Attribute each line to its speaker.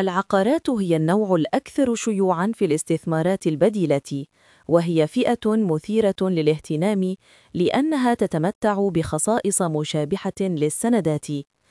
Speaker 1: العقارات هي النوع الأكثر شيوعًا في الاستثمارات البديلة، وهي فئة مثيرة للاهتمام لأنها تتمتع بخصائص مشابهة للسندات،